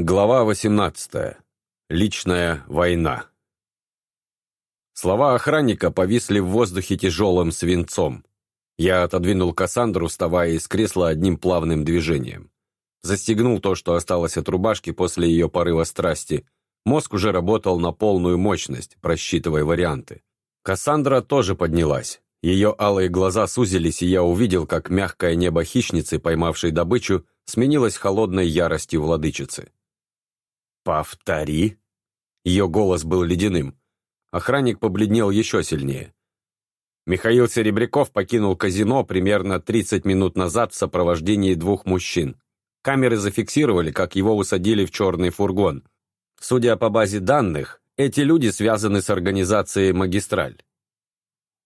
Глава 18. Личная война. Слова охранника повисли в воздухе тяжелым свинцом. Я отодвинул Кассандру, вставая из кресла одним плавным движением. Застегнул то, что осталось от рубашки после ее порыва страсти. Мозг уже работал на полную мощность, просчитывая варианты. Кассандра тоже поднялась. Ее алые глаза сузились, и я увидел, как мягкое небо хищницы, поймавшей добычу, сменилось холодной яростью владычицы. «Повтори!» Ее голос был ледяным. Охранник побледнел еще сильнее. Михаил Серебряков покинул казино примерно 30 минут назад в сопровождении двух мужчин. Камеры зафиксировали, как его усадили в черный фургон. Судя по базе данных, эти люди связаны с организацией «Магистраль».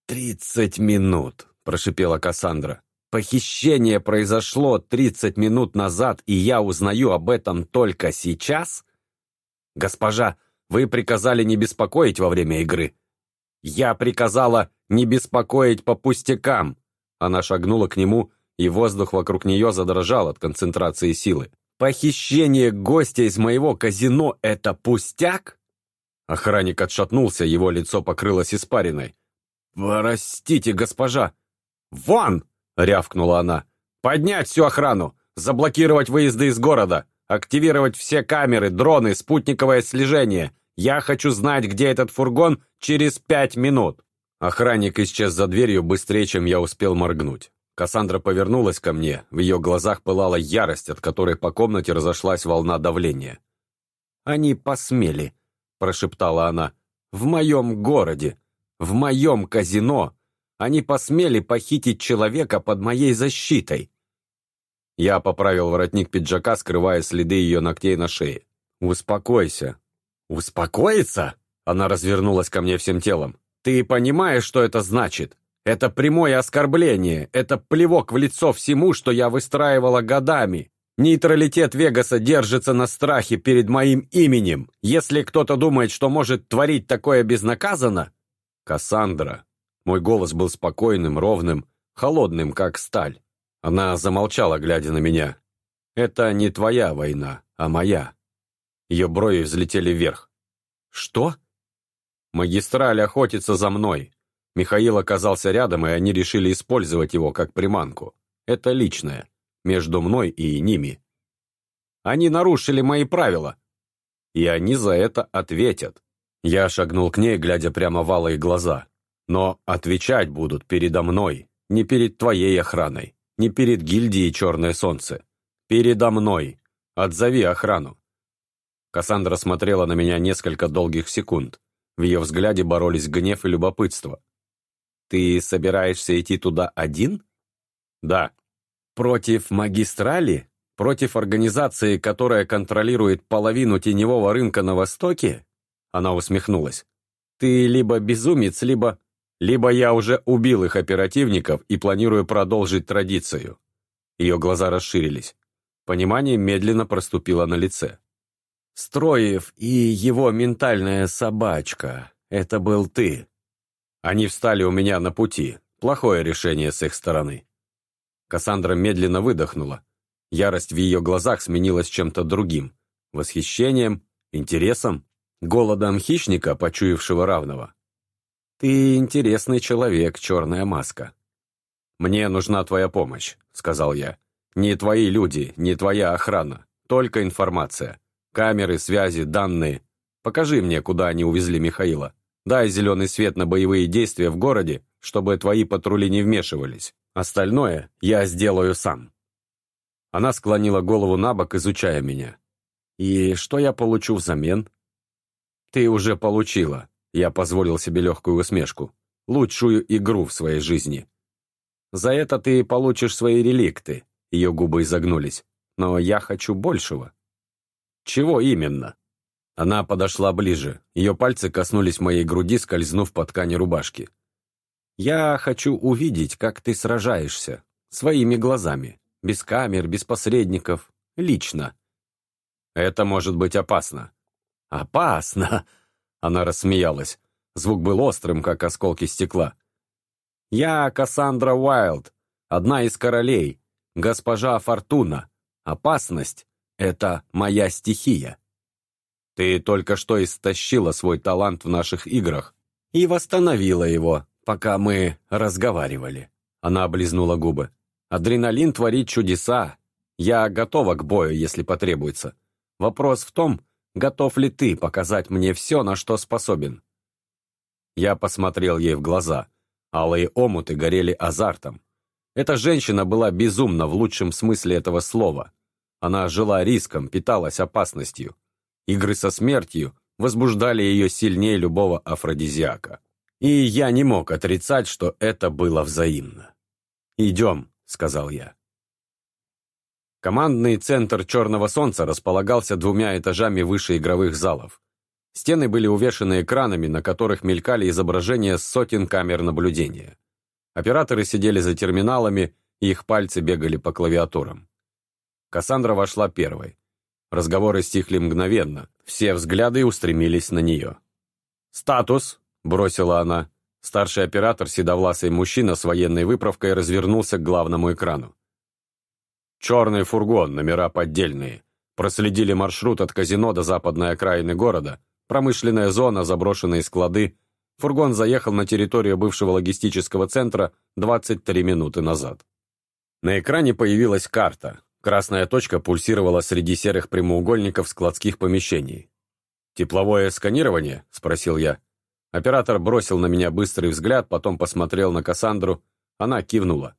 «Тридцать минут», – прошипела Кассандра. «Похищение произошло тридцать минут назад, и я узнаю об этом только сейчас?» «Госпожа, вы приказали не беспокоить во время игры». «Я приказала не беспокоить по пустякам!» Она шагнула к нему, и воздух вокруг нее задрожал от концентрации силы. «Похищение гостя из моего казино — это пустяк?» Охранник отшатнулся, его лицо покрылось испариной. «Простите, госпожа!» «Вон!» — рявкнула она. «Поднять всю охрану! Заблокировать выезды из города! Активировать все камеры, дроны, спутниковое слежение. Я хочу знать, где этот фургон через пять минут». Охранник исчез за дверью быстрее, чем я успел моргнуть. Кассандра повернулась ко мне, в ее глазах пылала ярость, от которой по комнате разошлась волна давления. «Они посмели», — прошептала она, — «в моем городе, в моем казино. Они посмели похитить человека под моей защитой. Я поправил воротник пиджака, скрывая следы ее ногтей на шее. «Успокойся». «Успокоиться?» Она развернулась ко мне всем телом. «Ты понимаешь, что это значит? Это прямое оскорбление, это плевок в лицо всему, что я выстраивала годами. Нейтралитет Вегаса держится на страхе перед моим именем. Если кто-то думает, что может творить такое безнаказанно...» «Кассандра». Мой голос был спокойным, ровным, холодным, как сталь. Она замолчала, глядя на меня. «Это не твоя война, а моя». Ее брови взлетели вверх. «Что?» «Магистраль охотится за мной». Михаил оказался рядом, и они решили использовать его как приманку. Это личное, между мной и ними. Они нарушили мои правила. И они за это ответят. Я шагнул к ней, глядя прямо в алые глаза. Но отвечать будут передо мной, не перед твоей охраной. Не перед гильдией Черное Солнце. Передо мной. Отзови охрану. Кассандра смотрела на меня несколько долгих секунд. В ее взгляде боролись гнев и любопытство. «Ты собираешься идти туда один?» «Да». «Против магистрали? Против организации, которая контролирует половину теневого рынка на Востоке?» Она усмехнулась. «Ты либо безумец, либо...» Либо я уже убил их оперативников и планирую продолжить традицию. Ее глаза расширились. Понимание медленно проступило на лице. Строев и его ментальная собачка. Это был ты. Они встали у меня на пути. Плохое решение с их стороны. Кассандра медленно выдохнула. Ярость в ее глазах сменилась чем-то другим. Восхищением, интересом, голодом хищника, почуявшего равного. «Ты интересный человек, черная маска». «Мне нужна твоя помощь», — сказал я. «Не твои люди, не твоя охрана. Только информация. Камеры, связи, данные. Покажи мне, куда они увезли Михаила. Дай зеленый свет на боевые действия в городе, чтобы твои патрули не вмешивались. Остальное я сделаю сам». Она склонила голову на бок, изучая меня. «И что я получу взамен?» «Ты уже получила», я позволил себе легкую усмешку. Лучшую игру в своей жизни. За это ты получишь свои реликты. Ее губы изогнулись. Но я хочу большего. Чего именно? Она подошла ближе. Ее пальцы коснулись моей груди, скользнув по ткани рубашки. Я хочу увидеть, как ты сражаешься. Своими глазами. Без камер, без посредников. Лично. Это может быть опасно. Опасно! Она рассмеялась. Звук был острым, как осколки стекла. «Я Кассандра Уайлд, одна из королей, госпожа Фортуна. Опасность — Это моя стихия. Ты только что истощила свой талант в наших играх и восстановила его, пока мы разговаривали. Она облизнула губы. Адреналин творит чудеса. Я готова к бою, если потребуется. Вопрос в том, готов ли ты показать мне все, на что способен. Я посмотрел ей в глаза. Алые омуты горели азартом. Эта женщина была безумна в лучшем смысле этого слова. Она жила риском, питалась опасностью. Игры со смертью возбуждали ее сильнее любого афродизиака. И я не мог отрицать, что это было взаимно. «Идем», — сказал я. Командный центр «Черного солнца» располагался двумя этажами выше игровых залов. Стены были увешаны экранами, на которых мелькали изображения сотен камер наблюдения. Операторы сидели за терминалами, и их пальцы бегали по клавиатурам. Кассандра вошла первой. Разговоры стихли мгновенно, все взгляды устремились на нее. «Статус!» – бросила она. Старший оператор, седовласый мужчина с военной выправкой, развернулся к главному экрану. «Черный фургон, номера поддельные. Проследили маршрут от казино до западной окраины города, Промышленная зона, заброшенные склады. Фургон заехал на территорию бывшего логистического центра 23 минуты назад. На экране появилась карта. Красная точка пульсировала среди серых прямоугольников складских помещений. «Тепловое сканирование?» – спросил я. Оператор бросил на меня быстрый взгляд, потом посмотрел на Кассандру. Она кивнула.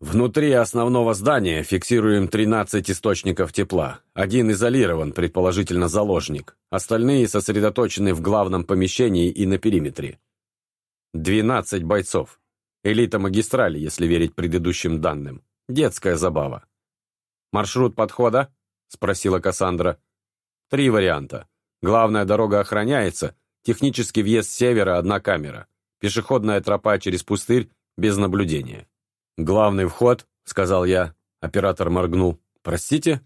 Внутри основного здания фиксируем 13 источников тепла. Один изолирован, предположительно заложник. Остальные сосредоточены в главном помещении и на периметре. 12 бойцов. Элита магистрали, если верить предыдущим данным. Детская забава. «Маршрут подхода?» – спросила Кассандра. «Три варианта. Главная дорога охраняется, технический въезд с севера – одна камера. Пешеходная тропа через пустырь без наблюдения. «Главный вход», — сказал я. Оператор моргнул. «Простите?»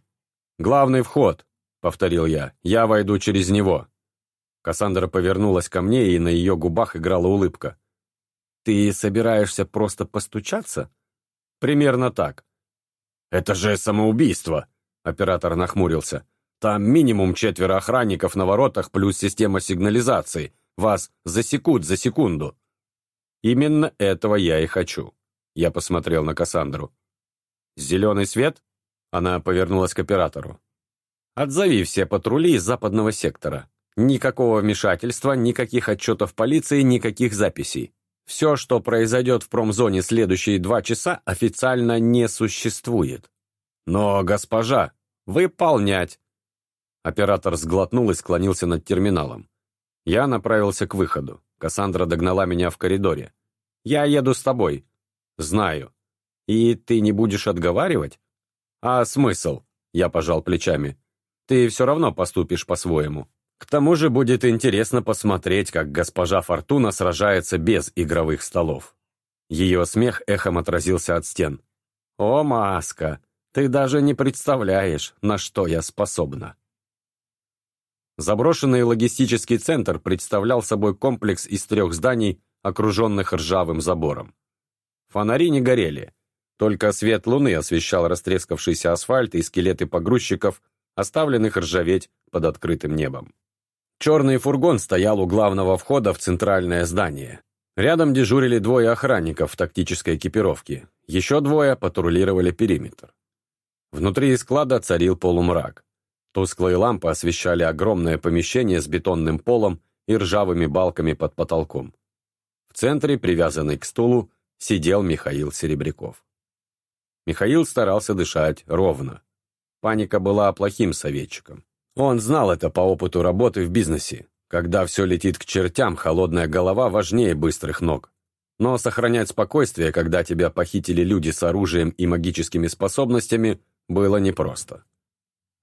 «Главный вход», — повторил я. «Я войду через него». Кассандра повернулась ко мне, и на ее губах играла улыбка. «Ты собираешься просто постучаться?» «Примерно так». «Это же самоубийство!» — оператор нахмурился. «Там минимум четверо охранников на воротах плюс система сигнализации. Вас засекут за секунду». «Именно этого я и хочу». Я посмотрел на Кассандру. «Зеленый свет?» Она повернулась к оператору. «Отзови все патрули из западного сектора. Никакого вмешательства, никаких отчетов полиции, никаких записей. Все, что произойдет в промзоне следующие два часа, официально не существует. Но, госпожа, выполнять!» Оператор сглотнул и склонился над терминалом. Я направился к выходу. Кассандра догнала меня в коридоре. «Я еду с тобой. «Знаю. И ты не будешь отговаривать?» «А смысл?» — я пожал плечами. «Ты все равно поступишь по-своему. К тому же будет интересно посмотреть, как госпожа Фортуна сражается без игровых столов». Ее смех эхом отразился от стен. «О, Маска, ты даже не представляешь, на что я способна». Заброшенный логистический центр представлял собой комплекс из трех зданий, окруженных ржавым забором. Фонари не горели. Только свет луны освещал растрескавшийся асфальт и скелеты погрузчиков, оставленных ржаветь под открытым небом. Черный фургон стоял у главного входа в центральное здание. Рядом дежурили двое охранников в тактической экипировке. Еще двое патрулировали периметр. Внутри склада царил полумрак. Тусклые лампы освещали огромное помещение с бетонным полом и ржавыми балками под потолком. В центре, привязанный к стулу, сидел Михаил Серебряков. Михаил старался дышать ровно. Паника была плохим советчиком. Он знал это по опыту работы в бизнесе. Когда все летит к чертям, холодная голова важнее быстрых ног. Но сохранять спокойствие, когда тебя похитили люди с оружием и магическими способностями, было непросто.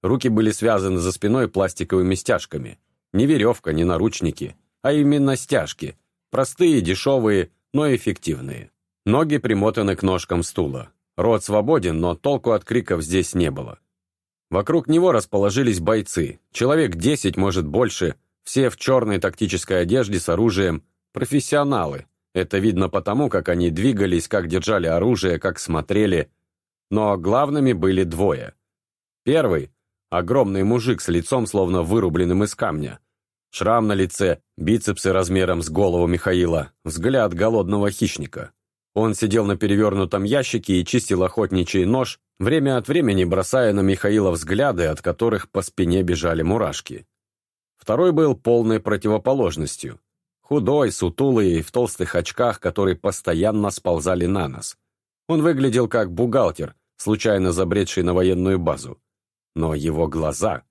Руки были связаны за спиной пластиковыми стяжками. Не веревка, не наручники, а именно стяжки. Простые, дешевые, но эффективные. Ноги примотаны к ножкам стула. Рот свободен, но толку от криков здесь не было. Вокруг него расположились бойцы. Человек десять, может больше. Все в черной тактической одежде с оружием. Профессионалы. Это видно потому, как они двигались, как держали оружие, как смотрели. Но главными были двое. Первый Огромный мужик с лицом, словно вырубленным из камня. Шрам на лице, бицепсы размером с голову Михаила, взгляд голодного хищника. Он сидел на перевернутом ящике и чистил охотничий нож, время от времени бросая на Михаила взгляды, от которых по спине бежали мурашки. Второй был полной противоположностью. Худой, сутулый, в толстых очках, которые постоянно сползали на нос. Он выглядел как бухгалтер, случайно забредший на военную базу. Но его глаза...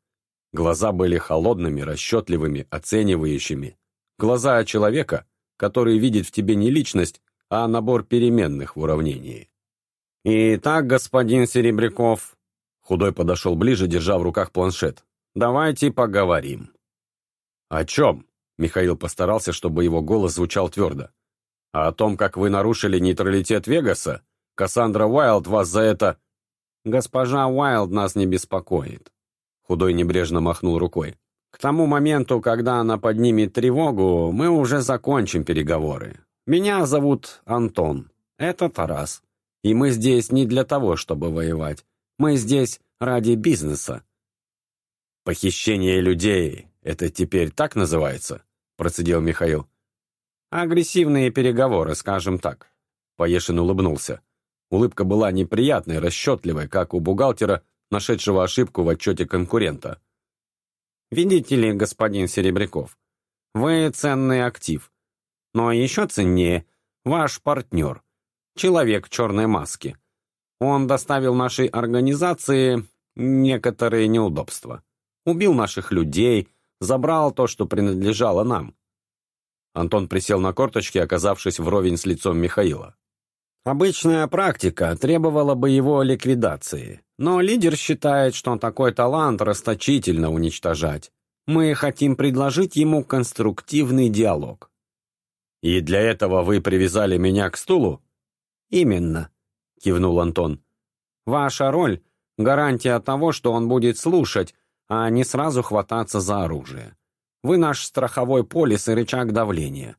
Глаза были холодными, расчетливыми, оценивающими. Глаза человека, который видит в тебе не личность, а набор переменных в уравнении. «Итак, господин Серебряков...» Худой подошел ближе, держа в руках планшет. «Давайте поговорим». «О чем?» Михаил постарался, чтобы его голос звучал твердо. «А о том, как вы нарушили нейтралитет Вегаса? Кассандра Уайлд вас за это...» «Госпожа Уайлд нас не беспокоит», — Худой небрежно махнул рукой. «К тому моменту, когда она поднимет тревогу, мы уже закончим переговоры. Меня зовут Антон, это Тарас. И мы здесь не для того, чтобы воевать. Мы здесь ради бизнеса». «Похищение людей — это теперь так называется?» — процедил Михаил. «Агрессивные переговоры, скажем так», — Поешин улыбнулся. Улыбка была неприятной, расчетливой, как у бухгалтера, нашедшего ошибку в отчете конкурента. «Видите ли, господин Серебряков, вы ценный актив. Но еще ценнее ваш партнер, человек в черной маске. Он доставил нашей организации некоторые неудобства. Убил наших людей, забрал то, что принадлежало нам». Антон присел на корточки, оказавшись вровень с лицом Михаила. Обычная практика требовала бы его ликвидации, но лидер считает, что такой талант расточительно уничтожать. Мы хотим предложить ему конструктивный диалог. «И для этого вы привязали меня к стулу?» «Именно», — кивнул Антон. «Ваша роль — гарантия того, что он будет слушать, а не сразу хвататься за оружие. Вы наш страховой полис и рычаг давления.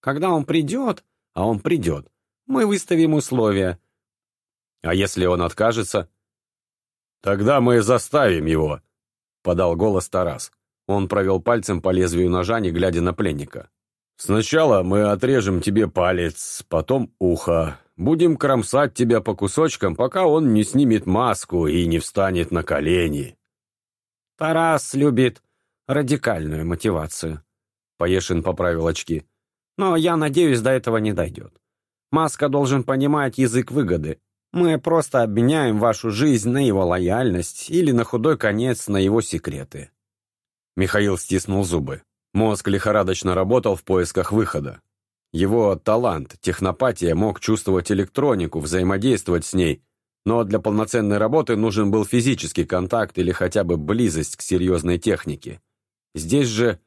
Когда он придет, а он придет, мы выставим условия. А если он откажется? Тогда мы заставим его, подал голос Тарас. Он провел пальцем по лезвию ножа, не глядя на пленника. «Сначала мы отрежем тебе палец, потом ухо. Будем кромсать тебя по кусочкам, пока он не снимет маску и не встанет на колени». «Тарас любит радикальную мотивацию», — Поешин поправил очки. «Но я надеюсь, до этого не дойдет. Маска должен понимать язык выгоды. Мы просто обменяем вашу жизнь на его лояльность или на худой конец на его секреты». Михаил стиснул зубы. Мозг лихорадочно работал в поисках выхода. Его талант, технопатия мог чувствовать электронику, взаимодействовать с ней, но для полноценной работы нужен был физический контакт или хотя бы близость к серьезной технике. Здесь же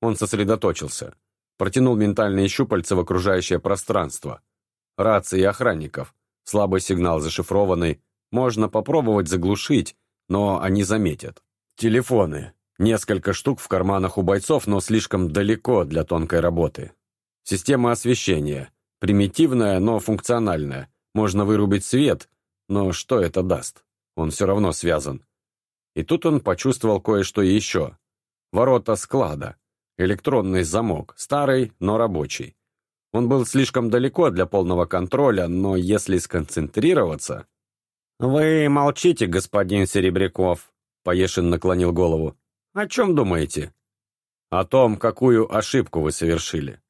он сосредоточился протянул ментальные щупальца в окружающее пространство. Рации охранников. Слабый сигнал зашифрованный. Можно попробовать заглушить, но они заметят. Телефоны. Несколько штук в карманах у бойцов, но слишком далеко для тонкой работы. Система освещения. Примитивная, но функциональная. Можно вырубить свет, но что это даст? Он все равно связан. И тут он почувствовал кое-что еще. Ворота склада. Электронный замок, старый, но рабочий. Он был слишком далеко для полного контроля, но если сконцентрироваться... «Вы молчите, господин Серебряков», — Поешин наклонил голову. «О чем думаете?» «О том, какую ошибку вы совершили».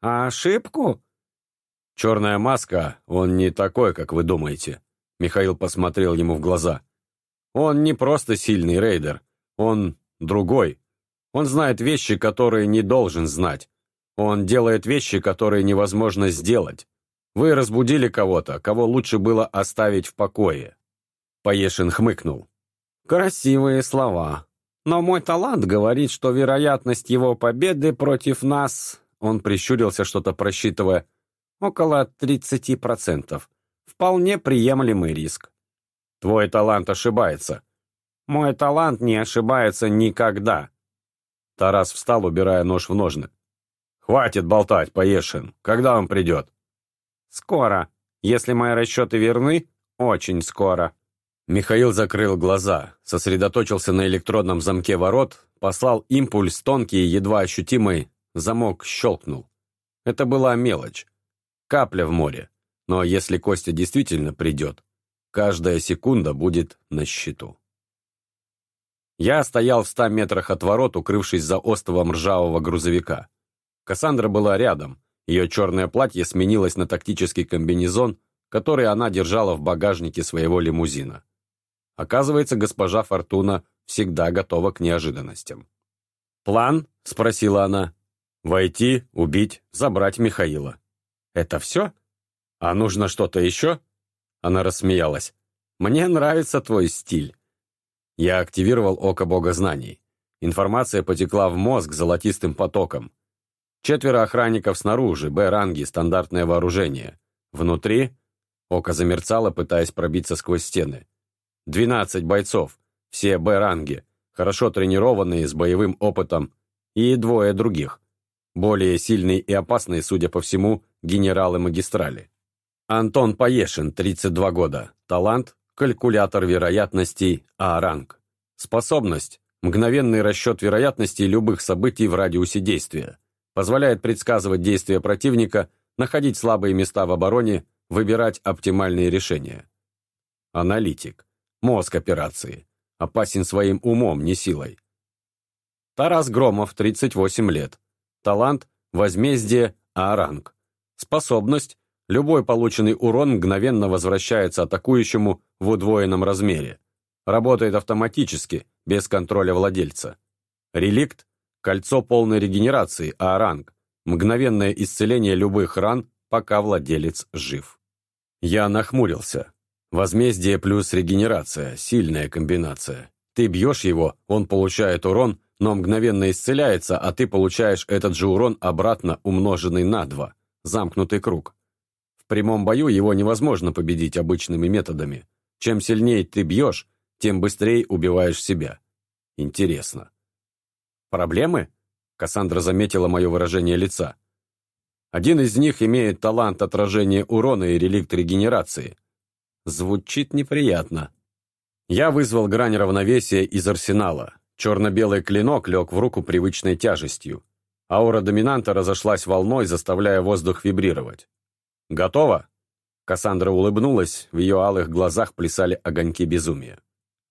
«А ошибку?» «Черная маска, он не такой, как вы думаете», — Михаил посмотрел ему в глаза. «Он не просто сильный рейдер, он другой, он знает вещи, которые не должен знать. Он делает вещи, которые невозможно сделать. Вы разбудили кого-то, кого лучше было оставить в покое». Поешин хмыкнул. «Красивые слова. Но мой талант говорит, что вероятность его победы против нас...» Он прищурился, что-то просчитывая. «Около 30%. Вполне приемлемый риск». «Твой талант ошибается». «Мой талант не ошибается никогда», Тарас встал, убирая нож в ножны. «Хватит болтать, Поешин. Когда он придет?» «Скоро. Если мои расчеты верны, очень скоро». Михаил закрыл глаза, сосредоточился на электронном замке ворот, послал импульс тонкий, едва ощутимый, замок щелкнул. Это была мелочь. Капля в море. Но если Костя действительно придет, каждая секунда будет на счету. Я стоял в ста метрах от ворот, укрывшись за остовом ржавого грузовика. Кассандра была рядом. Ее черное платье сменилось на тактический комбинезон, который она держала в багажнике своего лимузина. Оказывается, госпожа Фортуна всегда готова к неожиданностям. «План?» — спросила она. «Войти, убить, забрать Михаила». «Это все? А нужно что-то еще?» Она рассмеялась. «Мне нравится твой стиль». Я активировал око бога знаний. Информация потекла в мозг золотистым потоком. Четверо охранников снаружи, Б-ранги, стандартное вооружение. Внутри око замерцало, пытаясь пробиться сквозь стены. 12 бойцов, все Б-ранги, хорошо тренированные, с боевым опытом, и двое других, более сильные и опасные, судя по всему, генералы магистрали. Антон Поешин, 32 года, талант, калькулятор вероятностей А-ранг. Способность – мгновенный расчет вероятностей любых событий в радиусе действия. Позволяет предсказывать действия противника, находить слабые места в обороне, выбирать оптимальные решения. Аналитик. Мозг операции. Опасен своим умом, не силой. Тарас Громов, 38 лет. Талант – возмездие А-ранг. Способность – любой полученный урон мгновенно возвращается атакующему в удвоенном размере. Работает автоматически, без контроля владельца. Реликт – кольцо полной регенерации А-ранг. Мгновенное исцеление любых ран, пока владелец жив. Я нахмурился. Возмездие плюс регенерация – сильная комбинация. Ты бьешь его, он получает урон, но мгновенно исцеляется, а ты получаешь этот же урон обратно умноженный на два. Замкнутый круг. В прямом бою его невозможно победить обычными методами. Чем сильнее ты бьешь, тем быстрее убиваешь себя. Интересно. Проблемы? Кассандра заметила мое выражение лица. Один из них имеет талант отражения урона и реликт регенерации – Звучит неприятно. Я вызвал грань равновесия из арсенала. Черно-белый клинок лег в руку привычной тяжестью. Аура доминанта разошлась волной, заставляя воздух вибрировать. «Готово?» Кассандра улыбнулась, в ее алых глазах плясали огоньки безумия.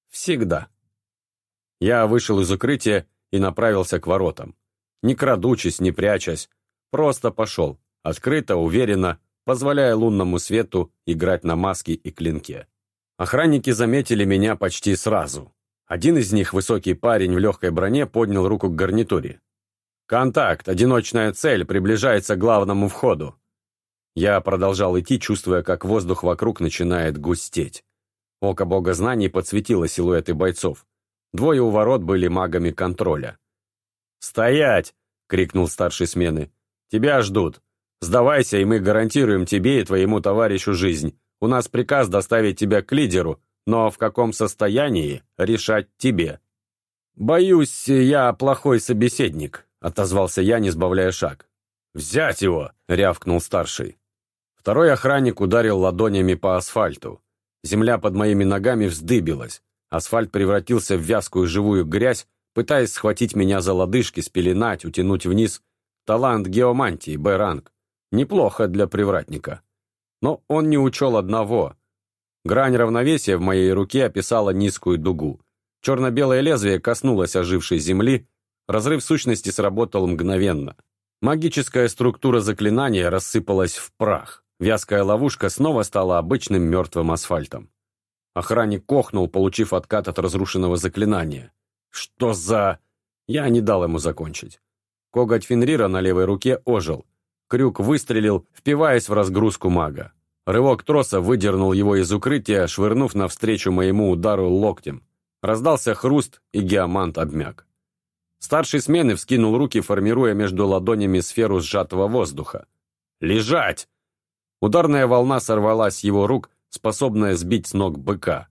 «Всегда». Я вышел из укрытия и направился к воротам. Не крадучись, не прячась, просто пошел, открыто, уверенно, позволяя лунному свету играть на маске и клинке. Охранники заметили меня почти сразу. Один из них, высокий парень в легкой броне, поднял руку к гарнитуре. «Контакт! Одиночная цель! Приближается к главному входу!» Я продолжал идти, чувствуя, как воздух вокруг начинает густеть. Око бога знаний подсветило силуэты бойцов. Двое у ворот были магами контроля. «Стоять!» — крикнул старший смены. «Тебя ждут!» Сдавайся, и мы гарантируем тебе и твоему товарищу жизнь. У нас приказ доставить тебя к лидеру, но в каком состоянии решать тебе». «Боюсь, я плохой собеседник», — отозвался я, не сбавляя шаг. «Взять его!» — рявкнул старший. Второй охранник ударил ладонями по асфальту. Земля под моими ногами вздыбилась. Асфальт превратился в вязкую живую грязь, пытаясь схватить меня за лодыжки, спеленать, утянуть вниз. Талант геомантии, Б-ранг. Неплохо для привратника. Но он не учел одного. Грань равновесия в моей руке описала низкую дугу. Черно-белое лезвие коснулось ожившей земли, разрыв сущности сработал мгновенно. Магическая структура заклинания рассыпалась в прах. Вязкая ловушка снова стала обычным мертвым асфальтом. Охранник кохнул, получив откат от разрушенного заклинания. «Что за...» Я не дал ему закончить. Коготь Фенрира на левой руке ожил. Крюк выстрелил, впиваясь в разгрузку мага. Рывок троса выдернул его из укрытия, швырнув навстречу моему удару локтем. Раздался хруст, и геомант обмяк. Старший смены вскинул руки, формируя между ладонями сферу сжатого воздуха. «Лежать!» Ударная волна сорвалась с его рук, способная сбить с ног быка.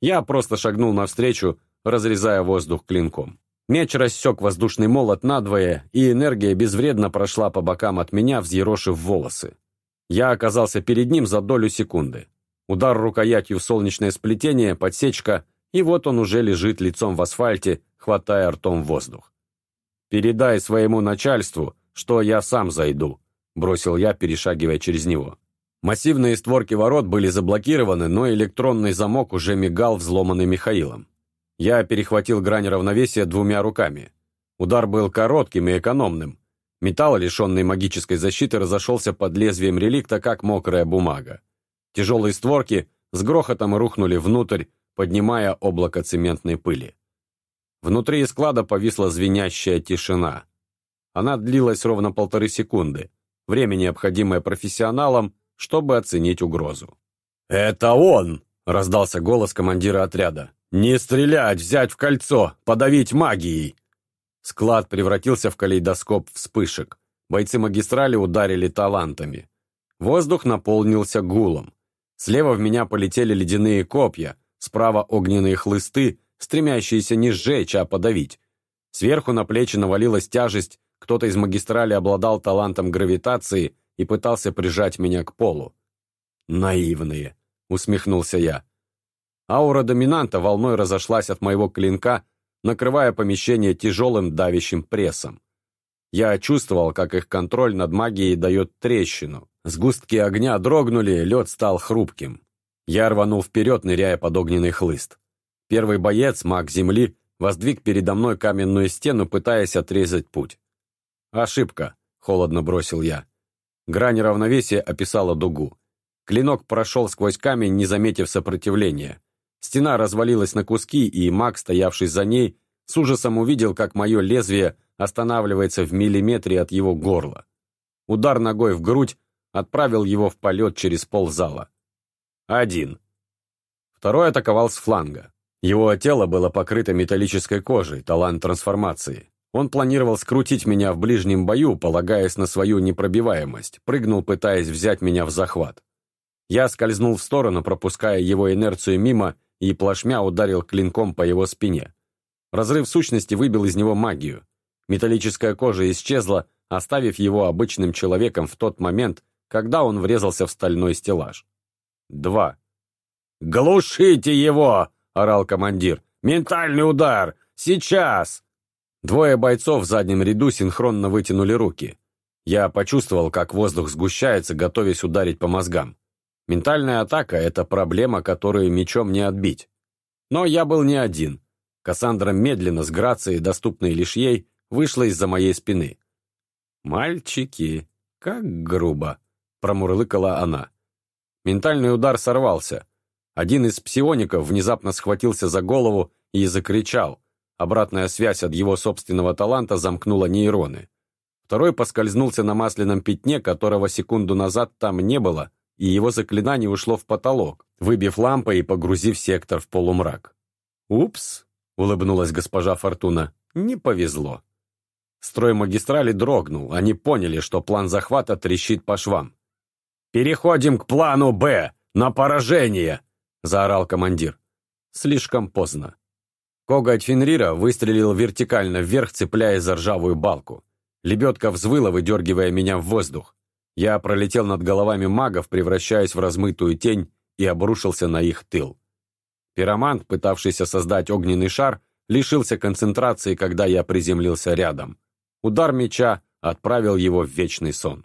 Я просто шагнул навстречу, разрезая воздух клинком. Меч рассек воздушный молот надвое, и энергия безвредно прошла по бокам от меня, взъерошив волосы. Я оказался перед ним за долю секунды. Удар рукоятью в солнечное сплетение, подсечка, и вот он уже лежит лицом в асфальте, хватая ртом воздух. «Передай своему начальству, что я сам зайду», – бросил я, перешагивая через него. Массивные створки ворот были заблокированы, но электронный замок уже мигал, взломанный Михаилом. Я перехватил грань равновесия двумя руками. Удар был коротким и экономным. Металл, лишенный магической защиты, разошелся под лезвием реликта, как мокрая бумага. Тяжелые створки с грохотом рухнули внутрь, поднимая облако цементной пыли. Внутри склада повисла звенящая тишина. Она длилась ровно полторы секунды, время, необходимое профессионалам, чтобы оценить угрозу. «Это он!» — раздался голос командира отряда. «Не стрелять, взять в кольцо, подавить магией!» Склад превратился в калейдоскоп вспышек. Бойцы магистрали ударили талантами. Воздух наполнился гулом. Слева в меня полетели ледяные копья, справа огненные хлысты, стремящиеся не сжечь, а подавить. Сверху на плечи навалилась тяжесть, кто-то из магистрали обладал талантом гравитации и пытался прижать меня к полу. «Наивные», — усмехнулся я. Аура доминанта волной разошлась от моего клинка, накрывая помещение тяжелым давящим прессом. Я чувствовал, как их контроль над магией дает трещину. Сгустки огня дрогнули, лед стал хрупким. Я рванул вперед, ныряя под огненный хлыст. Первый боец, маг земли, воздвиг передо мной каменную стену, пытаясь отрезать путь. «Ошибка», — холодно бросил я. Грань равновесия описала дугу. Клинок прошел сквозь камень, не заметив сопротивления. Стена развалилась на куски, и маг, стоявший за ней, с ужасом увидел, как мое лезвие останавливается в миллиметре от его горла. Удар ногой в грудь отправил его в полет через ползала. Один. Второй атаковал с фланга. Его тело было покрыто металлической кожей, талант трансформации. Он планировал скрутить меня в ближнем бою, полагаясь на свою непробиваемость, прыгнул, пытаясь взять меня в захват. Я скользнул в сторону, пропуская его инерцию мимо, и плашмя ударил клинком по его спине. Разрыв сущности выбил из него магию. Металлическая кожа исчезла, оставив его обычным человеком в тот момент, когда он врезался в стальной стеллаж. Два. «Глушите его!» — орал командир. «Ментальный удар! Сейчас!» Двое бойцов в заднем ряду синхронно вытянули руки. Я почувствовал, как воздух сгущается, готовясь ударить по мозгам. Ментальная атака — это проблема, которую мечом не отбить. Но я был не один. Кассандра медленно, с грацией, доступной лишь ей, вышла из-за моей спины. «Мальчики, как грубо!» — промурлыкала она. Ментальный удар сорвался. Один из псиоников внезапно схватился за голову и закричал. Обратная связь от его собственного таланта замкнула нейроны. Второй поскользнулся на масляном пятне, которого секунду назад там не было, и его заклинание ушло в потолок, выбив лампой и погрузив сектор в полумрак. «Упс», — улыбнулась госпожа Фортуна, — «не повезло». Строй магистрали дрогнул, они поняли, что план захвата трещит по швам. «Переходим к плану «Б» на поражение!» — заорал командир. Слишком поздно. Коготь Фенрира выстрелил вертикально вверх, цепляясь за ржавую балку. Лебедка взвыла, выдергивая меня в воздух. Я пролетел над головами магов, превращаясь в размытую тень, и обрушился на их тыл. Пиромант, пытавшийся создать огненный шар, лишился концентрации, когда я приземлился рядом. Удар меча отправил его в вечный сон.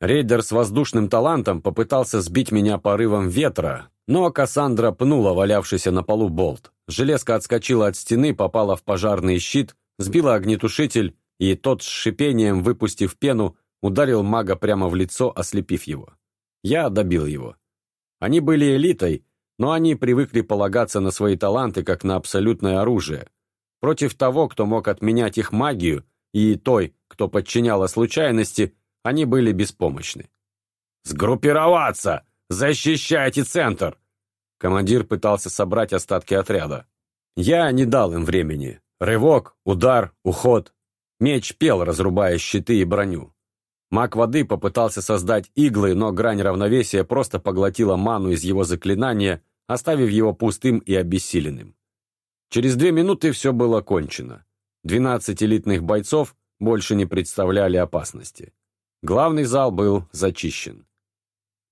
Рейдер с воздушным талантом попытался сбить меня порывом ветра, но Кассандра пнула валявшийся на полу болт. Железка отскочила от стены, попала в пожарный щит, сбила огнетушитель, и тот с шипением, выпустив пену, ударил мага прямо в лицо, ослепив его. Я добил его. Они были элитой, но они привыкли полагаться на свои таланты как на абсолютное оружие. Против того, кто мог отменять их магию, и той, кто подчиняла случайности, они были беспомощны. «Сгруппироваться! Защищайте центр!» Командир пытался собрать остатки отряда. Я не дал им времени. Рывок, удар, уход. Меч пел, разрубая щиты и броню. Маг воды попытался создать иглы, но грань равновесия просто поглотила ману из его заклинания, оставив его пустым и обессиленным. Через две минуты все было кончено. Двенадцать элитных бойцов больше не представляли опасности. Главный зал был зачищен.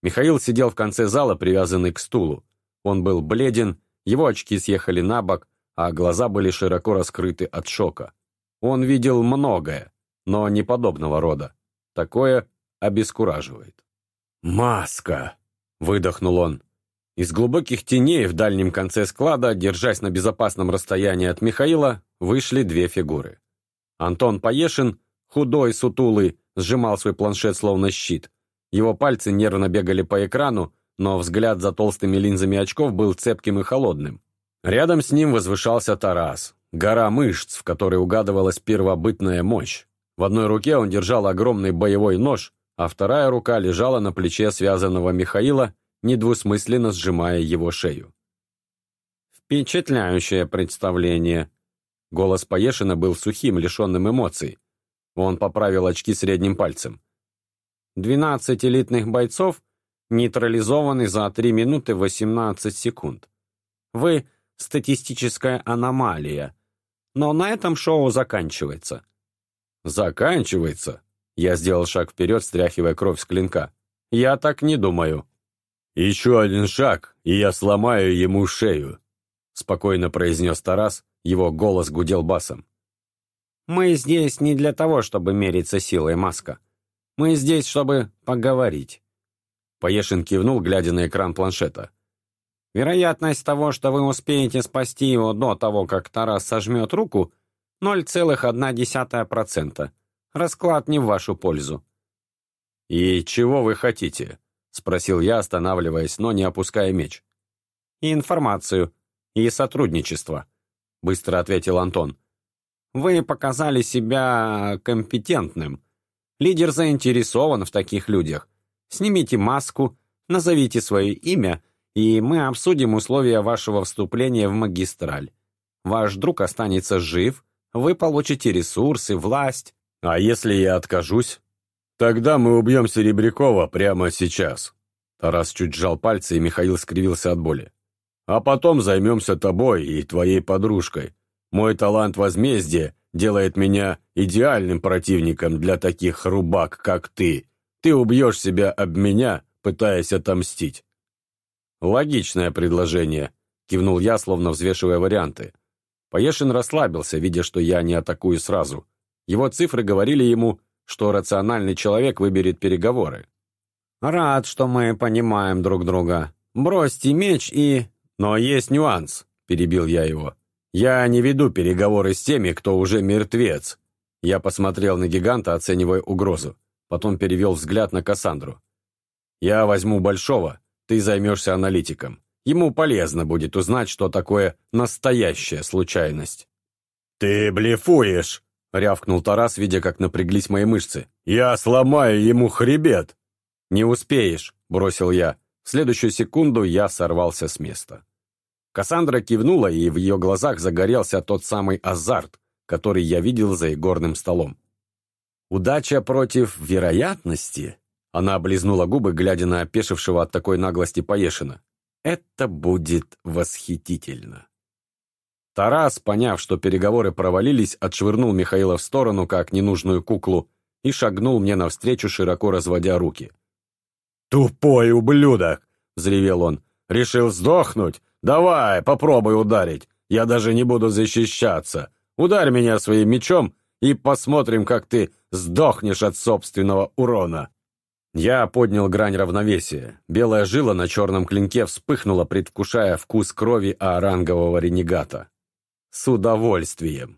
Михаил сидел в конце зала, привязанный к стулу. Он был бледен, его очки съехали на бок, а глаза были широко раскрыты от шока. Он видел многое, но не подобного рода. Такое обескураживает. «Маска!» — выдохнул он. Из глубоких теней в дальнем конце склада, держась на безопасном расстоянии от Михаила, вышли две фигуры. Антон Поешин, худой, сутулый, сжимал свой планшет словно щит. Его пальцы нервно бегали по экрану, но взгляд за толстыми линзами очков был цепким и холодным. Рядом с ним возвышался Тарас, гора мышц, в которой угадывалась первобытная мощь. В одной руке он держал огромный боевой нож, а вторая рука лежала на плече связанного Михаила недвусмысленно сжимая его шею. «Впечатляющее представление!» Голос Поешина был сухим, лишенным эмоций. Он поправил очки средним пальцем. «Двенадцать элитных бойцов нейтрализованы за 3 минуты 18 секунд. Вы — статистическая аномалия. Но на этом шоу заканчивается». «Заканчивается?» Я сделал шаг вперед, стряхивая кровь с клинка. «Я так не думаю». «Еще один шаг, и я сломаю ему шею», — спокойно произнес Тарас, его голос гудел басом. «Мы здесь не для того, чтобы мериться силой Маска. Мы здесь, чтобы поговорить». Поешин кивнул, глядя на экран планшета. «Вероятность того, что вы успеете спасти его до того, как Тарас сожмет руку, 0,1%. Расклад не в вашу пользу». «И чего вы хотите?» — спросил я, останавливаясь, но не опуская меч. «И информацию, и сотрудничество», — быстро ответил Антон. «Вы показали себя компетентным. Лидер заинтересован в таких людях. Снимите маску, назовите свое имя, и мы обсудим условия вашего вступления в магистраль. Ваш друг останется жив, вы получите ресурсы, власть». «А если я откажусь?» «Тогда мы убьем Серебрякова прямо сейчас». Тарас чуть сжал пальцы, и Михаил скривился от боли. «А потом займемся тобой и твоей подружкой. Мой талант возмездия делает меня идеальным противником для таких рубак, как ты. Ты убьешь себя об меня, пытаясь отомстить». «Логичное предложение», — кивнул я, словно взвешивая варианты. Поешин расслабился, видя, что я не атакую сразу. Его цифры говорили ему, что рациональный человек выберет переговоры. «Рад, что мы понимаем друг друга. Бросьте меч и...» «Но есть нюанс», — перебил я его. «Я не веду переговоры с теми, кто уже мертвец». Я посмотрел на гиганта, оценивая угрозу. Потом перевел взгляд на Кассандру. «Я возьму Большого, ты займешься аналитиком. Ему полезно будет узнать, что такое настоящая случайность». «Ты блефуешь!» — рявкнул Тарас, видя, как напряглись мои мышцы. «Я сломаю ему хребет!» «Не успеешь!» — бросил я. В следующую секунду я сорвался с места. Кассандра кивнула, и в ее глазах загорелся тот самый азарт, который я видел за игорным столом. «Удача против вероятности?» Она облизнула губы, глядя на опешившего от такой наглости Поешина. «Это будет восхитительно!» Тарас, поняв, что переговоры провалились, отшвырнул Михаила в сторону, как ненужную куклу, и шагнул мне навстречу, широко разводя руки. «Тупой ублюдок!» — взревел он. «Решил сдохнуть? Давай, попробуй ударить. Я даже не буду защищаться. Ударь меня своим мечом и посмотрим, как ты сдохнешь от собственного урона». Я поднял грань равновесия. Белая жила на черном клинке вспыхнула, предвкушая вкус крови аарангового ренегата. С удовольствием.